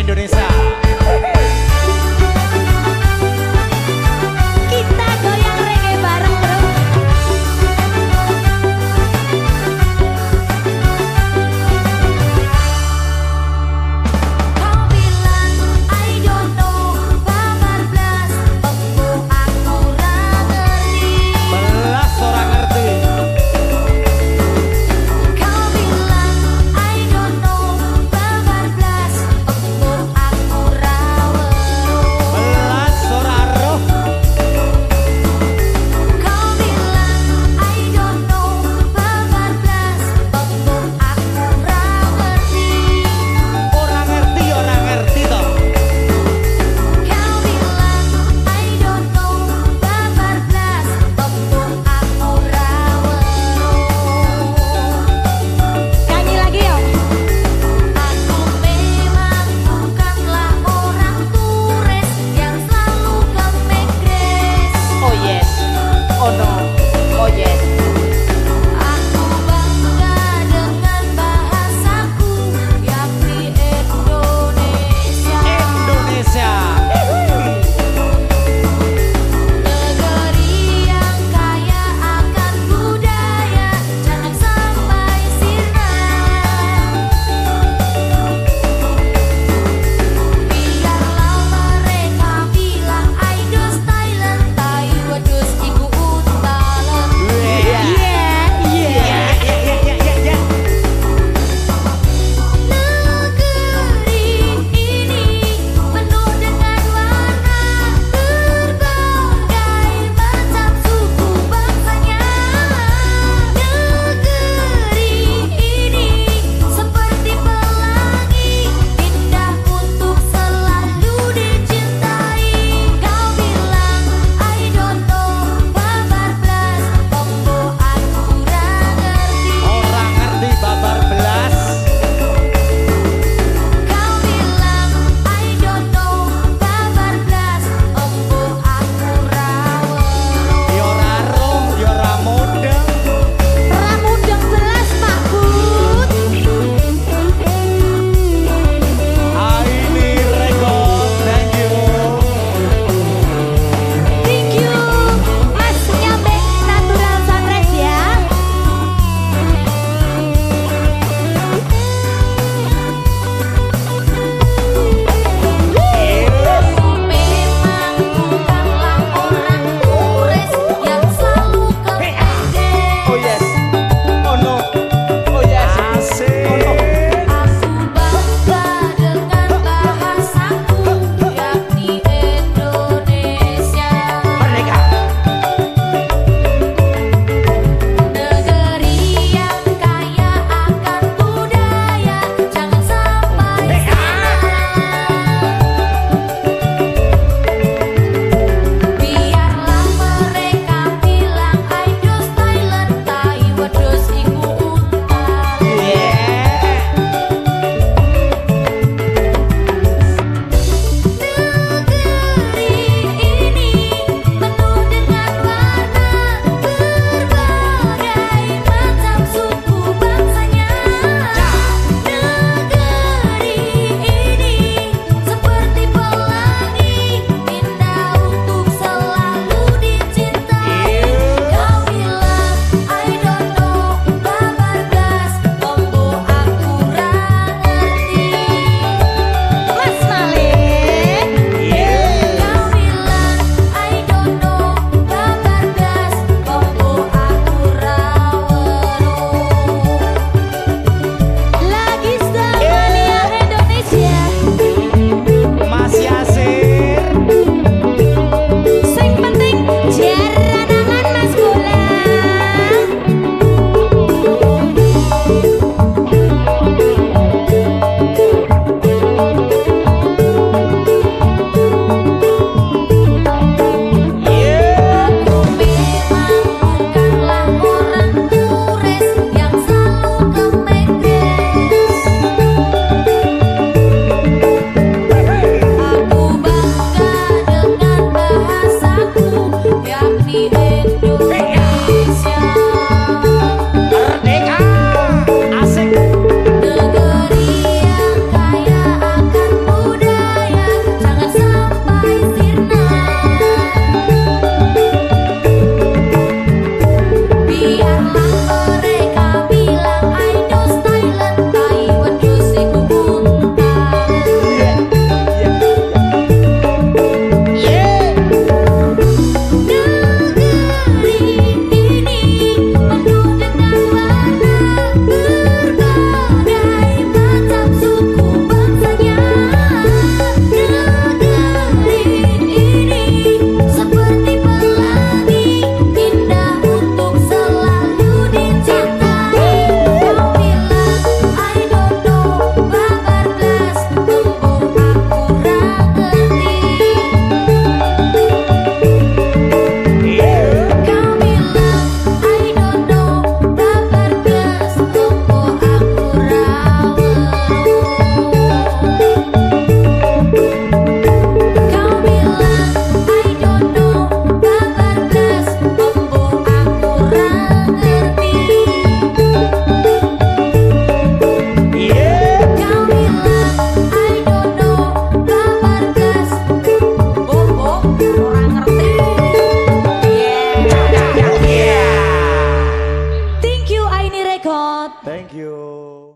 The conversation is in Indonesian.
Indonesia.